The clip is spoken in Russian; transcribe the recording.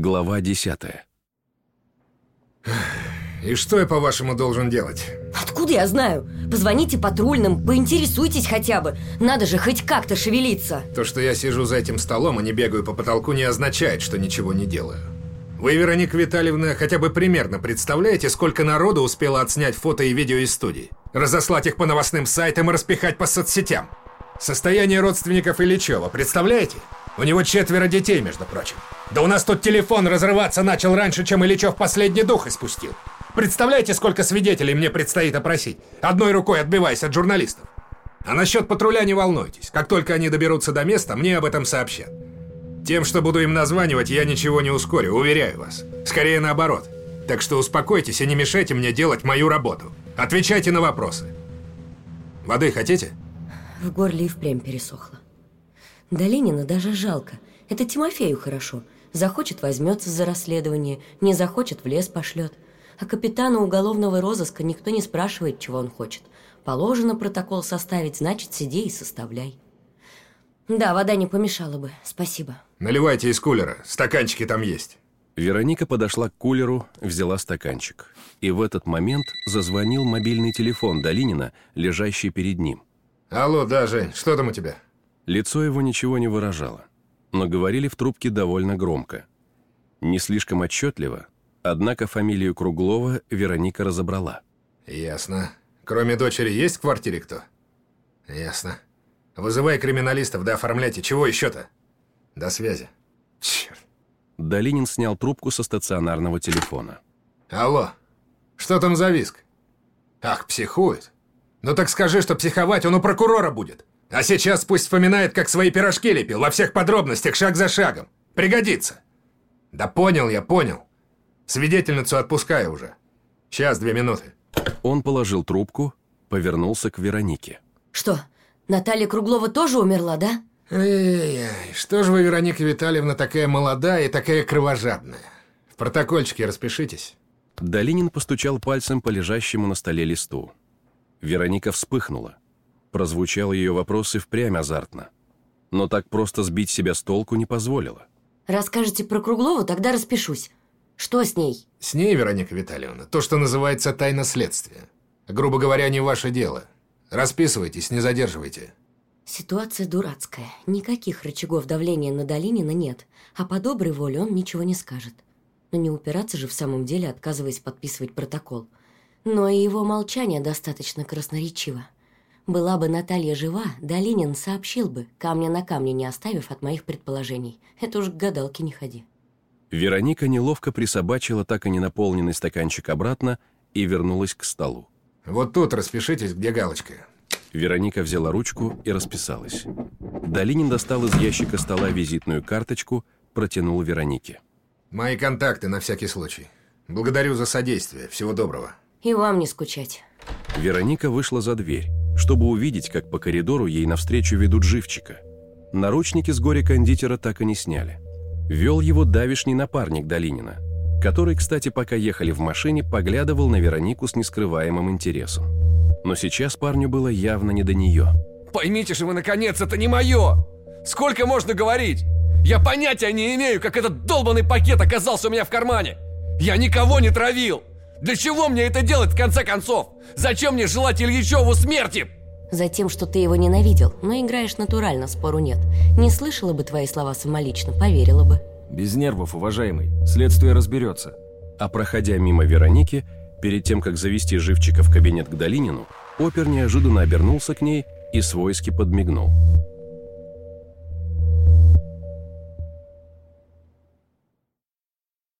Глава 10 И что я, по-вашему, должен делать? Откуда я знаю? Позвоните патрульным, поинтересуйтесь хотя бы Надо же хоть как-то шевелиться То, что я сижу за этим столом и не бегаю по потолку, не означает, что ничего не делаю. Вы, Вероника Витальевна, хотя бы примерно представляете, сколько народу успело отснять фото и видео из студии? Разослать их по новостным сайтам и распихать по соцсетям? Состояние родственников Ильичева, представляете? У него четверо детей, между прочим. Да у нас тут телефон разрываться начал раньше, чем Ильичев последний дух испустил. Представляете, сколько свидетелей мне предстоит опросить, одной рукой отбиваясь от журналистов? А насчет патруля не волнуйтесь. Как только они доберутся до места, мне об этом сообщат. Тем, что буду им названивать, я ничего не ускорю, уверяю вас. Скорее наоборот. Так что успокойтесь и не мешайте мне делать мою работу. Отвечайте на вопросы. Воды хотите? В горле и впрямь пересохло Долинина даже жалко Это Тимофею хорошо Захочет, возьмется за расследование Не захочет, в лес пошлет А капитану уголовного розыска никто не спрашивает, чего он хочет Положено протокол составить, значит, сиди и составляй Да, вода не помешала бы, спасибо Наливайте из кулера, стаканчики там есть. Вероника подошла к кулеру, взяла стаканчик. И в этот момент зазвонил мобильный телефон Долинина, лежащий перед ним. Алло, да, Жень, что там у тебя? Лицо его ничего не выражало, но говорили в трубке довольно громко. Не слишком отчетливо, однако фамилию Круглова Вероника разобрала. Ясно. Кроме дочери есть в квартире кто? Ясно. Вызывай криминалистов, да оформляйте. Чего еще-то? До связи. Черт. Долинин снял трубку со стационарного телефона. Алло. Что там за виск? Ах, психует. Ну так скажи, что психовать он у прокурора будет. А сейчас пусть вспоминает, как свои пирожки лепил, во всех подробностях, шаг за шагом. Пригодится. Да понял я, понял. Свидетельницу отпускаю уже. Сейчас, две минуты. Он положил трубку, повернулся к Веронике. Что, Наталья Круглова тоже умерла, да? Эй-эй, что же вы, Вероника Витальевна, такая молодая и такая кровожадная? В протокольчике распишитесь. Долинин постучал пальцем по лежащему на столе листу. Вероника вспыхнула. Прозвучал ее вопрос и впрямь азартно. Но так просто сбить себя с толку не позволила. Расскажете про Круглову, тогда распишусь. Что с ней? С ней, Вероника Витальевна, то, что называется тайна следствия. Грубо говоря, не ваше дело. Расписывайтесь, не задерживайте. Ситуация дурацкая. Никаких рычагов давления на Долинина нет, а по доброй воле он ничего не скажет. Но не упираться же в самом деле, отказываясь подписывать протокол. Но и его молчание достаточно красноречиво. Была бы Наталья жива, Долинин сообщил бы, камня на камне не оставив от моих предположений. Это уж к гадалке не ходи. Вероника неловко присобачила так и не наполненный стаканчик обратно и вернулась к столу. Вот тут распишитесь, где галочка. Вероника взяла ручку и расписалась. Долинин достал из ящика стола визитную карточку, протянул Веронике. Мои контакты на всякий случай. Благодарю за содействие. Всего доброго. И вам не скучать. Вероника вышла за дверь, чтобы увидеть, как по коридору ей навстречу ведут живчика. Наручники с горе-кондитера так и не сняли. Вел его давишний напарник Долинина, который, кстати, пока ехали в машине, поглядывал на Веронику с нескрываемым интересом но сейчас парню было явно не до нее. Поймите же вы, наконец, это не мое! Сколько можно говорить? Я понятия не имею, как этот долбанный пакет оказался у меня в кармане! Я никого не травил! Для чего мне это делать в конце концов? Зачем мне желать Ильичеву смерти? Затем, что ты его ненавидел, но играешь натурально, спору нет. Не слышала бы твои слова самолично, поверила бы. Без нервов, уважаемый. Следствие разберется. А проходя мимо Вероники, Перед тем, как завести живчика в кабинет к Долинину, опер неожиданно обернулся к ней и свойски подмигнул.